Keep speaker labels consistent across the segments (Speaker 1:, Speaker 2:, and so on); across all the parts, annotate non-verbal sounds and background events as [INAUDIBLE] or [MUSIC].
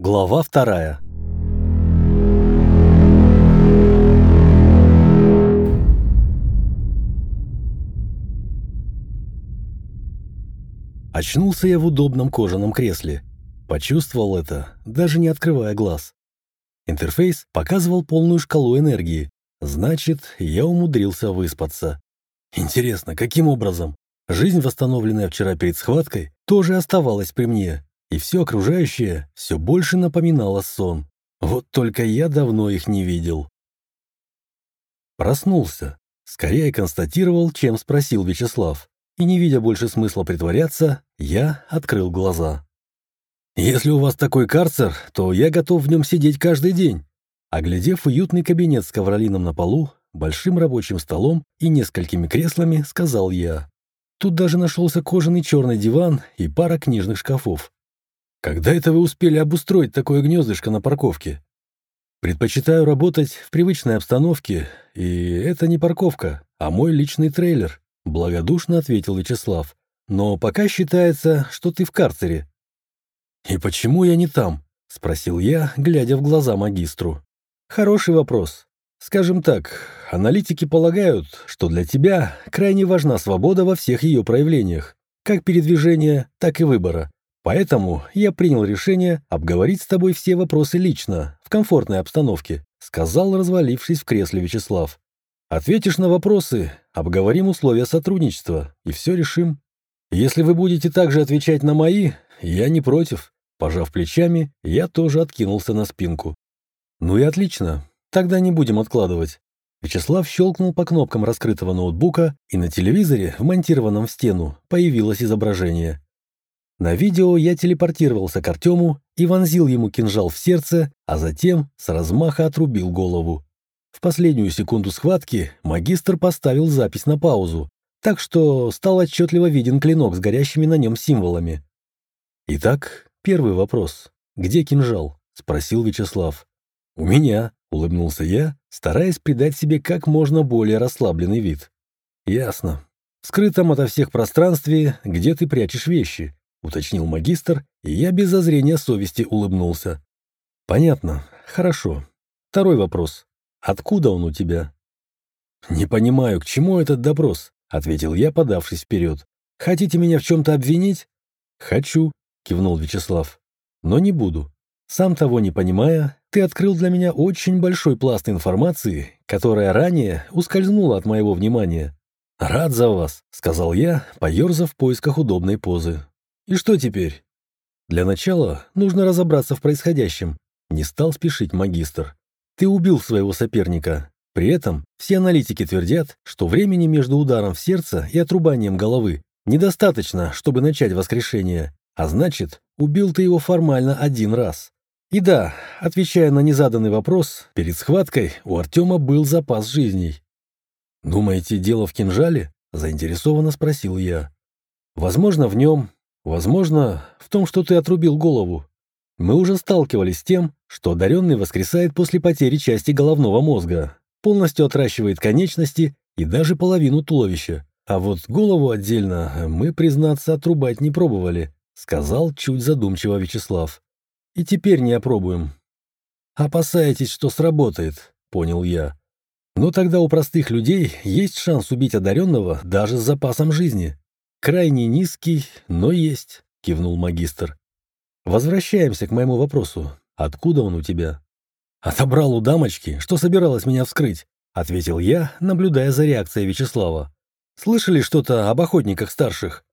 Speaker 1: Глава вторая. Очнулся я в удобном кожаном кресле. Почувствовал это, даже не открывая глаз. Интерфейс показывал полную шкалу энергии. Значит, я умудрился выспаться. Интересно, каким образом? Жизнь, восстановленная вчера перед схваткой, тоже оставалась при мне, и все окружающее все больше напоминало сон. Вот только я давно их не видел. Проснулся. Скорее констатировал, чем спросил Вячеслав. И не видя больше смысла притворяться, я открыл глаза. «Если у вас такой карцер, то я готов в нем сидеть каждый день». Оглядев уютный кабинет с ковролином на полу, большим рабочим столом и несколькими креслами, сказал я. Тут даже нашелся кожаный черный диван и пара книжных шкафов. Когда это вы успели обустроить такое гнездышко на парковке? Предпочитаю работать в привычной обстановке, и это не парковка, а мой личный трейлер, благодушно ответил Вячеслав. Но пока считается, что ты в карцере. И почему я не там? спросил я, глядя в глаза магистру. Хороший вопрос. Скажем так, аналитики полагают, что для тебя крайне важна свобода во всех ее проявлениях, как передвижения, так и выбора. Поэтому я принял решение обговорить с тобой все вопросы лично, в комфортной обстановке, сказал, развалившись в кресле Вячеслав. Ответишь на вопросы, обговорим условия сотрудничества и все решим. Если вы будете также отвечать на мои, я не против. Пожав плечами, я тоже откинулся на спинку. Ну и отлично, тогда не будем откладывать. Вячеслав щелкнул по кнопкам раскрытого ноутбука, и на телевизоре, вмонтированном в стену, появилось изображение. На видео я телепортировался к Артему и вонзил ему кинжал в сердце, а затем с размаха отрубил голову. В последнюю секунду схватки магистр поставил запись на паузу, так что стал отчетливо виден клинок с горящими на нем символами. «Итак, первый вопрос. Где кинжал?» — спросил Вячеслав. «У меня», — улыбнулся я, стараясь придать себе как можно более расслабленный вид. «Ясно. В скрытом ото всех пространстве, где ты прячешь вещи уточнил магистр, и я без зазрения совести улыбнулся. Понятно. Хорошо. Второй вопрос. Откуда он у тебя? Не понимаю, к чему этот допрос, ответил я, подавшись вперед. Хотите меня в чем-то обвинить? Хочу, кивнул Вячеслав. Но не буду. Сам того не понимая, ты открыл для меня очень большой пласт информации, которая ранее ускользнула от моего внимания. «Рад за вас», — сказал я, поерзав в поисках удобной позы. И что теперь? Для начала нужно разобраться в происходящем. Не стал спешить магистр. Ты убил своего соперника. При этом все аналитики твердят, что времени между ударом в сердце и отрубанием головы недостаточно, чтобы начать воскрешение. А значит, убил ты его формально один раз. И да, отвечая на незаданный вопрос, перед схваткой у Артема был запас жизней. «Думаете, дело в кинжале?» – заинтересованно спросил я. «Возможно, в нем, Возможно, в том, что ты отрубил голову. Мы уже сталкивались с тем, что одаренный воскресает после потери части головного мозга, полностью отращивает конечности и даже половину туловища. А вот голову отдельно мы, признаться, отрубать не пробовали, сказал чуть задумчиво Вячеслав. И теперь не опробуем. Опасаетесь, что сработает, понял я. Но тогда у простых людей есть шанс убить одаренного даже с запасом жизни. «Крайне низкий, но есть», — кивнул магистр. «Возвращаемся к моему вопросу. Откуда он у тебя?» «Отобрал у дамочки, что собиралась меня вскрыть», — ответил я, наблюдая за реакцией Вячеслава. «Слышали что-то об охотниках старших?»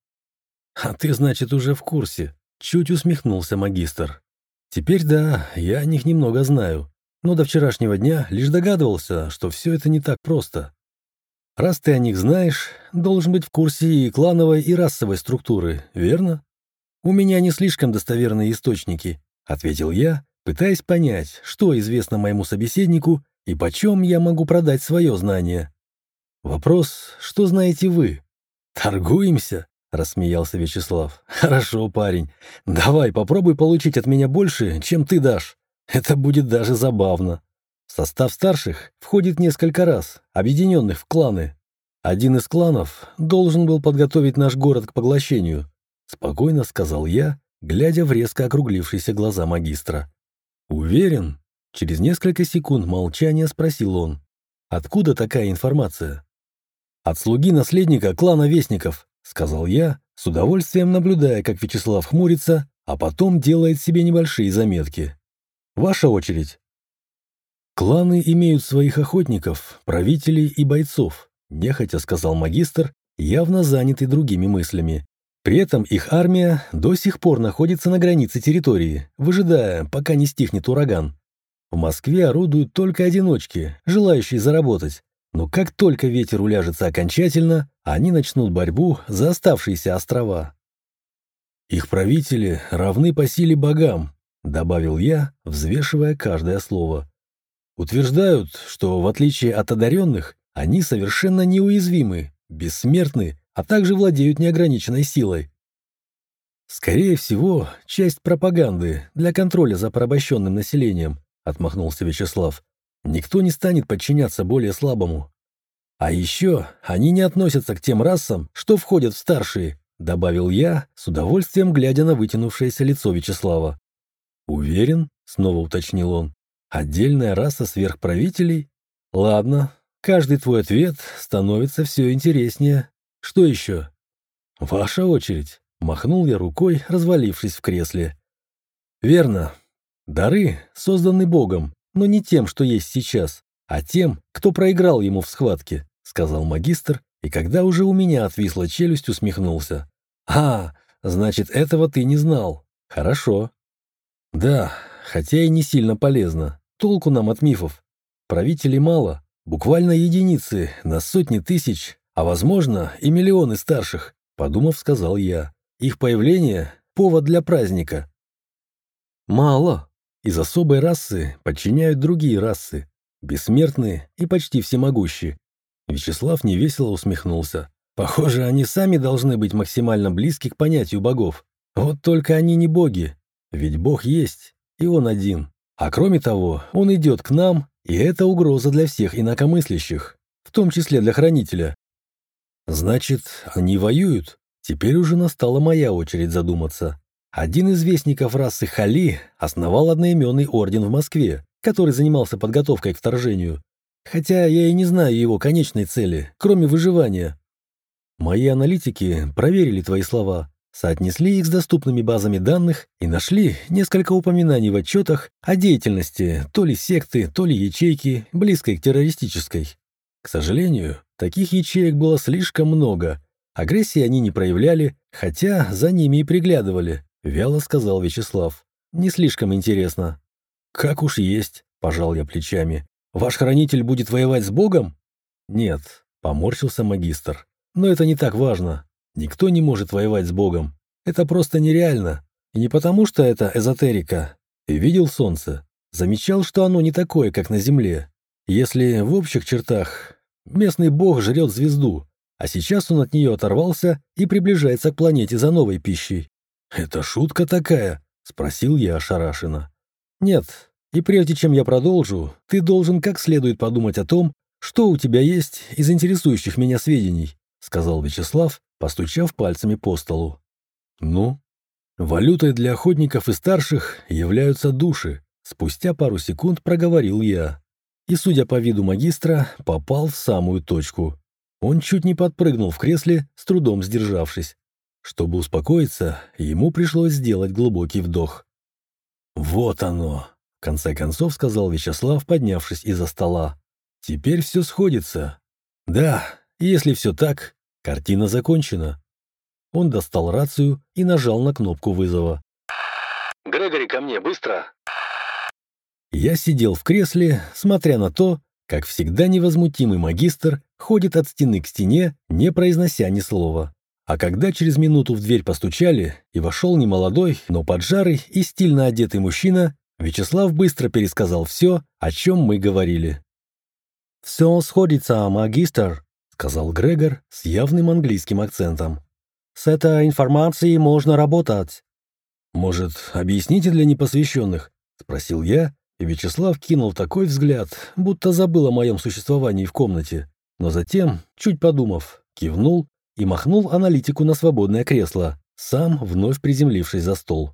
Speaker 1: «А ты, значит, уже в курсе», — чуть усмехнулся магистр. «Теперь да, я о них немного знаю, но до вчерашнего дня лишь догадывался, что все это не так просто. Раз ты о них знаешь, должен быть в курсе и клановой, и расовой структуры, верно? У меня не слишком достоверные источники, ответил я, пытаясь понять, что известно моему собеседнику и почем я могу продать свое знание. Вопрос, что знаете вы? Торгуемся? Рассмеялся Вячеслав. [LAUGHS] Хорошо, парень. Давай, попробуй получить от меня больше, чем ты дашь. Это будет даже забавно. В состав старших входит несколько раз, объединенных в кланы. Один из кланов должен был подготовить наш город к поглощению, спокойно сказал я, глядя в резко округлившиеся глаза магистра. «Уверен?» Через несколько секунд молчания спросил он. «Откуда такая информация?» «От слуги наследника клана Вестников», — сказал я, с удовольствием наблюдая, как Вячеслав хмурится, а потом делает себе небольшие заметки. «Ваша очередь». «Кланы имеют своих охотников, правителей и бойцов», — нехотя сказал магистр, явно занятый другими мыслями. При этом их армия до сих пор находится на границе территории, выжидая, пока не стихнет ураган. В Москве орудуют только одиночки, желающие заработать. Но как только ветер уляжется окончательно, они начнут борьбу за оставшиеся острова. «Их правители равны по силе богам», — добавил я, взвешивая каждое слово. Утверждают, что, в отличие от одаренных, они совершенно неуязвимы, бессмертны, а также владеют неограниченной силой. Скорее всего, часть пропаганды для контроля за порабощенным населением, отмахнулся Вячеслав. Никто не станет подчиняться более слабому. А еще они не относятся к тем расам, что входят в старшие, добавил я, с удовольствием глядя на вытянувшееся лицо Вячеслава. Уверен, снова уточнил он. Отдельная раса сверхправителей? Ладно, каждый твой ответ становится все интереснее. Что еще? Ваша очередь. Махнул я рукой, развалившись в кресле. Верно. Дары созданы Богом, но не тем, что есть сейчас, а тем, кто проиграл ему в схватке, сказал магистр, и когда уже у меня отвисла челюсть, усмехнулся. А, значит, этого ты не знал. Хорошо. Да, хотя и не сильно полезно. Толку нам от мифов. Правителей мало, буквально единицы на сотни тысяч, а, возможно, и миллионы старших, подумав, сказал я. Их появление — повод для праздника. Мало. Из особой расы подчиняют другие расы, бессмертные и почти всемогущие. Вячеслав невесело усмехнулся. Похоже, они сами должны быть максимально близки к понятию богов. Вот только они не боги, ведь бог есть, и он один. А кроме того, он идет к нам, и это угроза для всех инакомыслящих, в том числе для хранителя. Значит, они воюют? Теперь уже настала моя очередь задуматься. Один из вестников расы Хали основал одноименный орден в Москве, который занимался подготовкой к вторжению. Хотя я и не знаю его конечной цели, кроме выживания. Мои аналитики проверили твои слова, соотнесли их с доступными базами данных и нашли несколько упоминаний в отчетах о деятельности то ли секты, то ли ячейки, близкой к террористической. К сожалению, таких ячеек было слишком много. Агрессии они не проявляли, хотя за ними и приглядывали, вяло сказал Вячеслав. Не слишком интересно. Как уж есть, пожал я плечами. Ваш хранитель будет воевать с Богом? Нет, поморщился магистр. Но это не так важно. Никто не может воевать с Богом. Это просто нереально. И не потому, что это эзотерика. И видел солнце. Замечал, что оно не такое, как на Земле. Если в общих чертах местный бог жрет звезду, а сейчас он от нее оторвался и приближается к планете за новой пищей. «Это шутка такая?» — спросил я ошарашенно. «Нет, и прежде чем я продолжу, ты должен как следует подумать о том, что у тебя есть из интересующих меня сведений», — сказал Вячеслав, постучав пальцами по столу. «Ну?» «Валютой для охотников и старших являются души», — спустя пару секунд проговорил я и, судя по виду магистра, попал в самую точку. Он чуть не подпрыгнул в кресле, с трудом сдержавшись. Чтобы успокоиться, ему пришлось сделать глубокий вдох. «Вот оно!» — в конце концов сказал Вячеслав, поднявшись из-за стола. «Теперь все сходится. Да, если все так, картина закончена». Он достал рацию и нажал на кнопку вызова.
Speaker 2: «Грегори, ко мне, быстро!»
Speaker 1: Я сидел в кресле, смотря на то, как всегда невозмутимый магистр ходит от стены к стене, не произнося ни слова. А когда через минуту в дверь постучали, и вошел немолодой, но поджарый и стильно одетый мужчина, Вячеслав быстро пересказал все, о чем мы говорили. «Все сходится, магистр», — сказал Грегор с явным английским акцентом. «С этой информацией можно работать». «Может, объясните для непосвященных?» — спросил я, и Вячеслав кинул такой взгляд, будто забыл о моем существовании в комнате, но затем, чуть подумав, кивнул и махнул аналитику на свободное кресло, сам вновь приземлившись за стол.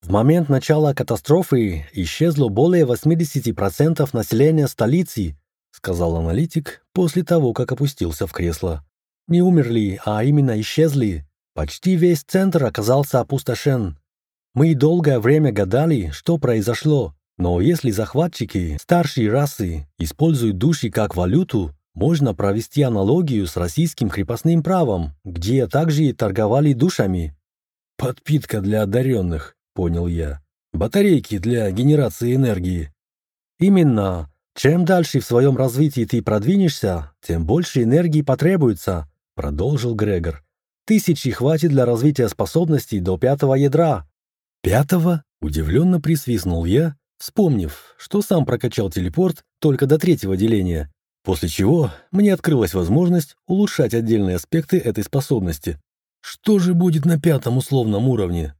Speaker 1: В момент начала катастрофы исчезло более 80% населения столицы, сказал аналитик после того, как опустился в кресло. Не умерли, а именно исчезли. Почти весь центр оказался опустошен. Мы долгое время гадали, что произошло, но если захватчики старшей расы используют души как валюту, можно провести аналогию с российским крепостным правом, где также торговали душами. «Подпитка для одаренных», — понял я. «Батарейки для генерации энергии». «Именно. Чем дальше в своем развитии ты продвинешься, тем больше энергии потребуется», — продолжил Грегор. «Тысячи хватит для развития способностей до пятого ядра». «Пятого?» — удивленно присвистнул я, вспомнив, что сам прокачал телепорт только до третьего деления После чего мне открылась возможность улучшать отдельные аспекты этой способности. Что же будет на пятом условном уровне?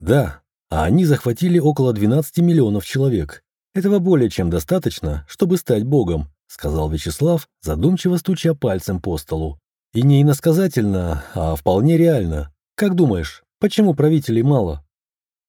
Speaker 1: Да, а они захватили около 12 миллионов человек. Этого более чем достаточно, чтобы стать богом, сказал Вячеслав, задумчиво стуча пальцем по столу. И не иносказательно, а вполне реально. Как думаешь, почему правителей мало?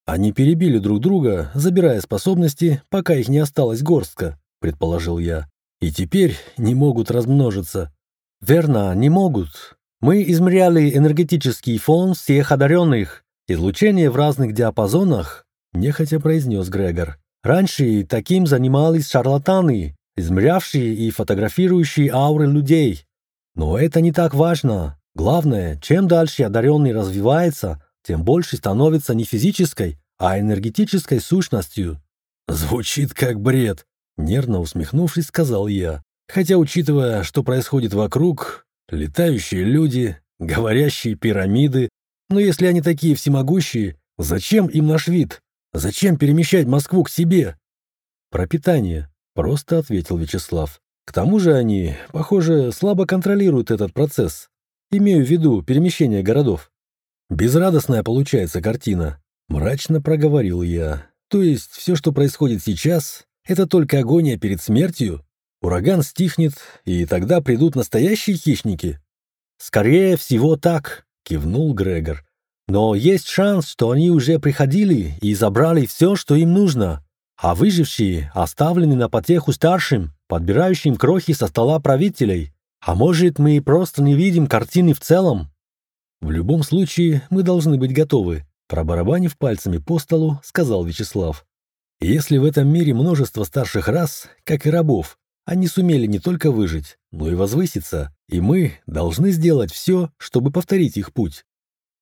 Speaker 1: Они перебили друг друга, забирая способности, пока их не осталось горстка, предположил я и теперь не могут размножиться. Верно, не могут. Мы измеряли энергетический фон всех одаренных. Излучение в разных диапазонах, нехотя произнес Грегор. Раньше таким занимались шарлатаны, измерявшие и фотографирующие ауры людей. Но это не так важно. Главное, чем дальше одаренный развивается, тем больше становится не физической, а энергетической сущностью. Звучит как бред, Нервно усмехнувшись, сказал я. Хотя, учитывая, что происходит вокруг, летающие люди, говорящие пирамиды, но если они такие всемогущие, зачем им наш вид? Зачем перемещать Москву к себе? Пропитание, просто ответил Вячеслав. К тому же они, похоже, слабо контролируют этот процесс. Имею в виду перемещение городов. Безрадостная получается картина, мрачно проговорил я. То есть все, что происходит сейчас, это только агония перед смертью? Ураган стихнет, и тогда придут настоящие хищники? Скорее всего так, кивнул Грегор. Но есть шанс, что они уже приходили и забрали все, что им нужно, а выжившие оставлены на потеху старшим, подбирающим крохи со стола правителей. А может, мы просто не видим картины в целом? В любом случае, мы должны быть готовы, пробарабанив пальцами по столу, сказал Вячеслав. Если в этом мире множество старших рас, как и рабов, они сумели не только выжить, но и возвыситься, и мы должны сделать все, чтобы повторить их путь.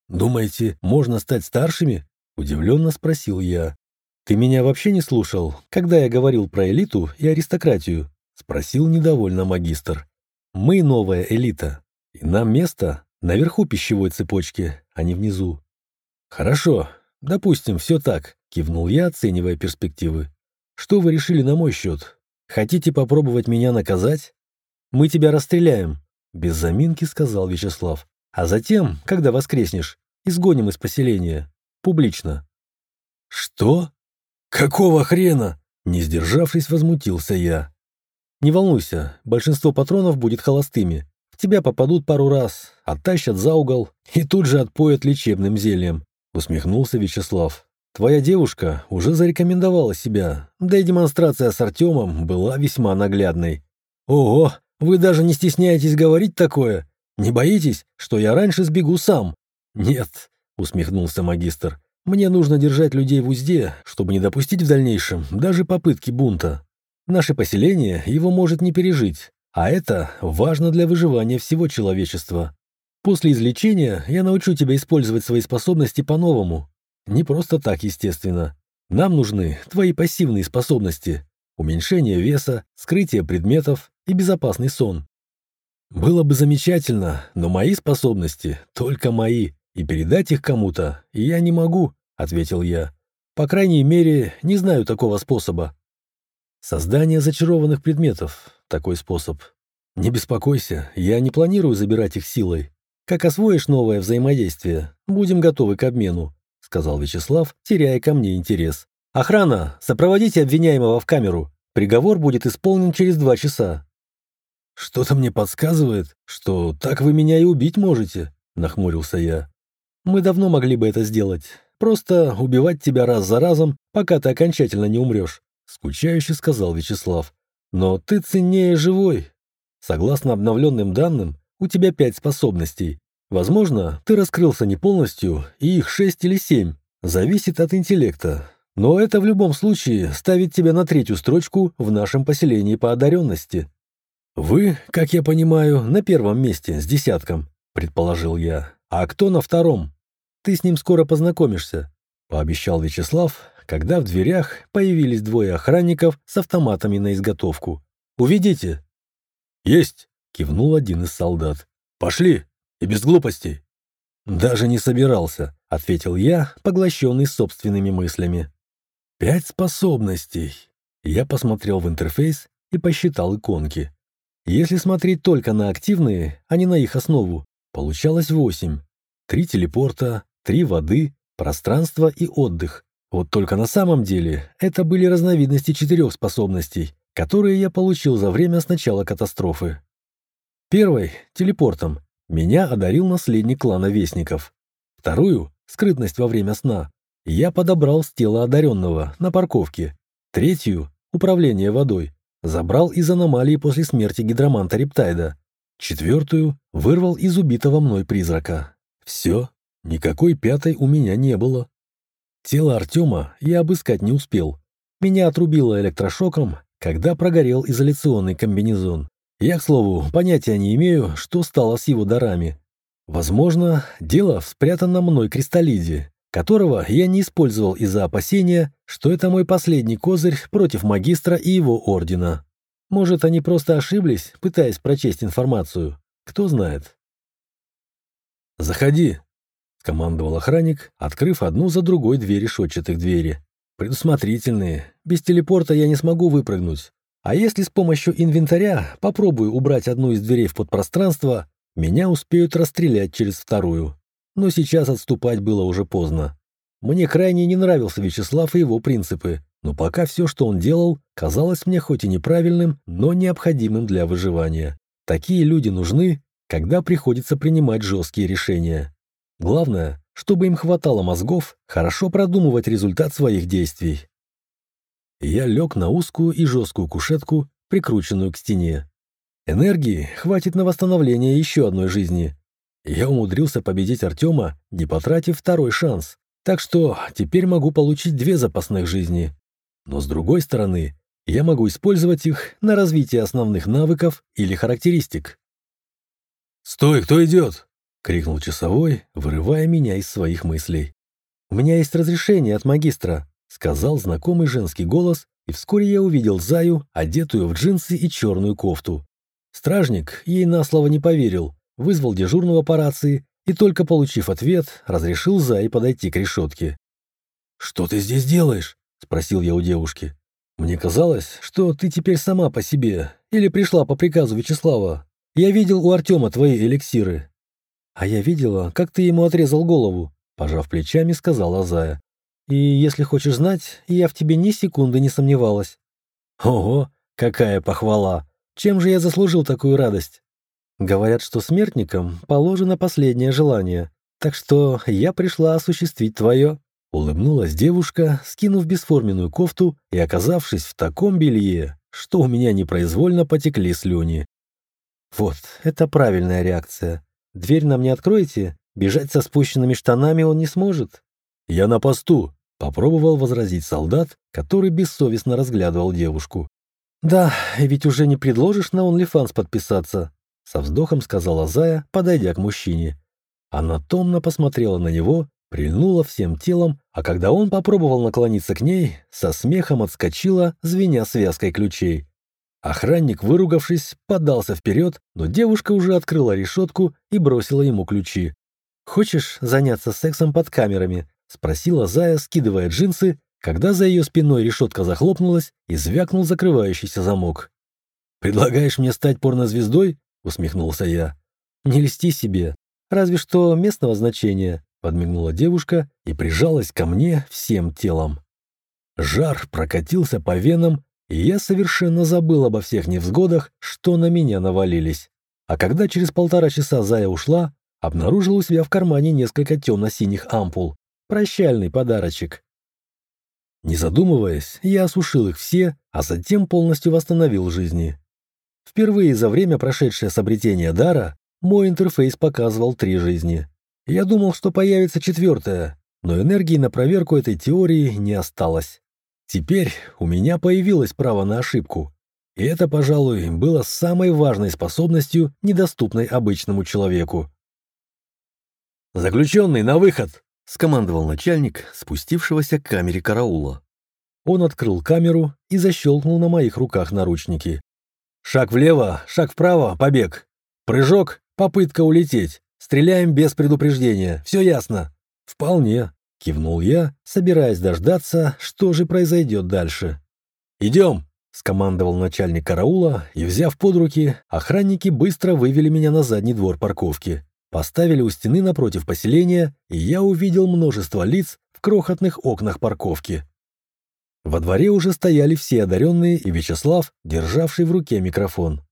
Speaker 1: «Думаете, можно стать старшими?» – удивленно спросил я. «Ты меня вообще не слушал, когда я говорил про элиту и аристократию?» – спросил недовольно магистр. «Мы новая элита, и нам место наверху пищевой цепочки, а не внизу». «Хорошо, допустим, все так. Кивнул я, оценивая перспективы. «Что вы решили на мой счет? Хотите попробовать меня наказать? Мы тебя расстреляем», — без заминки сказал Вячеслав. «А затем, когда воскреснешь, изгоним из поселения. Публично». «Что? Какого хрена?» Не сдержавшись, возмутился я. «Не волнуйся, большинство патронов будет холостыми. В тебя попадут пару раз, оттащат за угол и тут же отпоят лечебным зельем», усмехнулся Вячеслав. Твоя девушка уже зарекомендовала себя, да и демонстрация с Артемом была весьма наглядной. Ого, вы даже не стесняетесь говорить такое? Не боитесь, что я раньше сбегу сам? Нет, усмехнулся магистр. Мне нужно держать людей в узде, чтобы не допустить в дальнейшем даже попытки бунта. Наше поселение его может не пережить, а это важно для выживания всего человечества. После излечения я научу тебя использовать свои способности по-новому, не просто так, естественно. Нам нужны твои пассивные способности. Уменьшение веса, скрытие предметов и безопасный сон. Было бы замечательно, но мои способности только мои, и передать их кому-то я не могу, ответил я. По крайней мере, не знаю такого способа. Создание зачарованных предметов – такой способ. Не беспокойся, я не планирую забирать их силой. Как освоишь новое взаимодействие, будем готовы к обмену сказал Вячеслав, теряя ко мне интерес. «Охрана, сопроводите обвиняемого в камеру. Приговор будет исполнен через два часа». «Что-то мне подсказывает, что так вы меня и убить можете», — нахмурился я. Мы давно могли бы это сделать. Просто убивать тебя раз за разом, пока ты окончательно не умрешь», — скучающе сказал Вячеслав. «Но ты ценнее живой. Согласно обновленным данным, у тебя пять способностей. Возможно, ты раскрылся не полностью, и их шесть или семь. Зависит от интеллекта. Но это в любом случае ставит тебя на третью строчку в нашем поселении по одаренности. Вы, как я понимаю, на первом месте с десятком, предположил я. А кто на втором? Ты с ним скоро познакомишься, пообещал Вячеслав, когда в дверях появились двое охранников с автоматами на изготовку. Уведите. Есть, кивнул один из солдат. Пошли, и без глупостей. Даже не собирался, ответил я, поглощенный собственными мыслями. Пять способностей. Я посмотрел в интерфейс и посчитал иконки. Если смотреть только на активные, а не на их основу, получалось восемь. Три телепорта, три воды, пространство и отдых. Вот только на самом деле это были разновидности четырех способностей, которые я получил за время с начала катастрофы. Первой — телепортом. Меня одарил наследник клана Вестников. Вторую — скрытность во время сна. Я подобрал с тела одаренного на парковке. Третью — управление водой. Забрал из аномалии после смерти гидроманта Рептайда. Четвертую — вырвал из убитого мной призрака. Все, никакой пятой у меня не было. Тело Артема я обыскать не успел. Меня отрубило электрошоком, когда прогорел изоляционный комбинезон. Я, к слову, понятия не имею, что стало с его дарами. Возможно, дело в спрятанном мной кристаллиде, которого я не использовал из-за опасения, что это мой последний козырь против магистра и его ордена. Может, они просто ошиблись, пытаясь прочесть информацию. Кто знает. «Заходи», — командовал охранник, открыв одну за другой двери решетчатых двери. «Предусмотрительные. Без телепорта я не смогу выпрыгнуть. А если с помощью инвентаря попробую убрать одну из дверей в подпространство, меня успеют расстрелять через вторую. Но сейчас отступать было уже поздно. Мне крайне не нравился Вячеслав и его принципы, но пока все, что он делал, казалось мне хоть и неправильным, но необходимым для выживания. Такие люди нужны, когда приходится принимать жесткие решения. Главное, чтобы им хватало мозгов хорошо продумывать результат своих действий. Я лег на узкую и жесткую кушетку, прикрученную к стене. Энергии хватит на восстановление еще одной жизни. Я умудрился победить Артема, не потратив второй шанс. Так что теперь могу получить две запасных жизни. Но с другой стороны, я могу использовать их на развитие основных навыков или характеристик. «Стой, кто идет?» — крикнул часовой, вырывая меня из своих мыслей. «У меня есть разрешение от магистра», — сказал знакомый женский голос, и вскоре я увидел Заю, одетую в джинсы и черную кофту. Стражник ей на слово не поверил, вызвал дежурного по рации и, только получив ответ, разрешил Зае подойти к решетке. «Что ты здесь делаешь?» — спросил я у девушки. «Мне казалось, что ты теперь сама по себе или пришла по приказу Вячеслава. Я видел у Артема твои эликсиры». «А я видела, как ты ему отрезал голову», — пожав плечами, сказала Зая. И если хочешь знать, я в тебе ни секунды не сомневалась. Ого, какая похвала! Чем же я заслужил такую радость? Говорят, что смертникам положено последнее желание, так что я пришла осуществить твое. Улыбнулась девушка, скинув бесформенную кофту и оказавшись в таком белье, что у меня непроизвольно потекли слюни. Вот, это правильная реакция. Дверь нам не откроете? Бежать со спущенными штанами он не сможет. Я на посту, Попробовал возразить солдат, который бессовестно разглядывал девушку. «Да, ведь уже не предложишь на OnlyFans подписаться», со вздохом сказала Зая, подойдя к мужчине. Она томно посмотрела на него, прильнула всем телом, а когда он попробовал наклониться к ней, со смехом отскочила, звеня связкой ключей. Охранник, выругавшись, подался вперед, но девушка уже открыла решетку и бросила ему ключи. «Хочешь заняться сексом под камерами?» — спросила Зая, скидывая джинсы, когда за ее спиной решетка захлопнулась и звякнул закрывающийся замок. «Предлагаешь мне стать порнозвездой?» — усмехнулся я. «Не льсти себе. Разве что местного значения», — подмигнула девушка и прижалась ко мне всем телом. Жар прокатился по венам, и я совершенно забыл обо всех невзгодах, что на меня навалились. А когда через полтора часа Зая ушла, обнаружил у себя в кармане несколько темно-синих ампул. Прощальный подарочек. Не задумываясь, я осушил их все, а затем полностью восстановил жизни. Впервые за время, прошедшее с обретения дара, мой интерфейс показывал три жизни. Я думал, что появится четвертая, но энергии на проверку этой теории не осталось. Теперь у меня появилось право на ошибку. И это, пожалуй, было самой важной способностью, недоступной обычному человеку. «Заключенный, на выход!» — скомандовал начальник, спустившегося к камере караула. Он открыл камеру и защелкнул на моих руках наручники. «Шаг влево, шаг вправо, побег. Прыжок, попытка улететь. Стреляем без предупреждения. Все ясно?» «Вполне», — кивнул я, собираясь дождаться, что же произойдет дальше. «Идем!» — скомандовал начальник караула, и, взяв под руки, охранники быстро вывели меня на задний двор парковки. Поставили у стены напротив поселения, и я увидел множество лиц в крохотных окнах парковки. Во дворе уже стояли все одаренные и Вячеслав, державший в руке микрофон.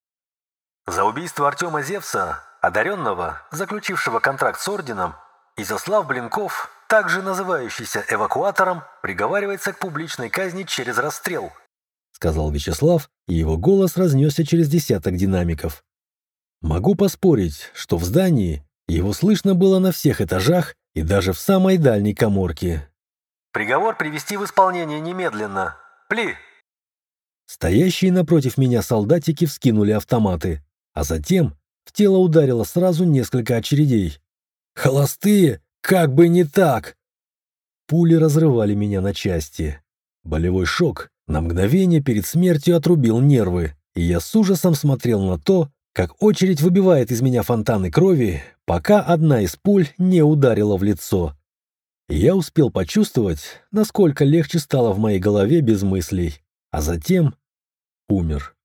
Speaker 2: За убийство Артема Зевса, одаренного, заключившего контракт с Орденом, Изяслав Блинков, также называющийся эвакуатором, приговаривается к публичной казни через расстрел,
Speaker 1: сказал Вячеслав, и его голос разнесся через десяток динамиков. Могу поспорить, что в здании его слышно было на всех этажах и даже в самой дальней коморке.
Speaker 2: «Приговор привести в исполнение немедленно. Пли!»
Speaker 1: Стоящие напротив меня солдатики вскинули автоматы, а затем в тело ударило сразу несколько очередей. «Холостые? Как бы не так!» Пули разрывали меня на части. Болевой шок на мгновение перед смертью отрубил нервы, и я с ужасом смотрел на то, как очередь выбивает из меня фонтаны крови, пока одна из пуль не ударила в лицо. Я успел почувствовать, насколько легче стало в моей голове без мыслей, а затем умер.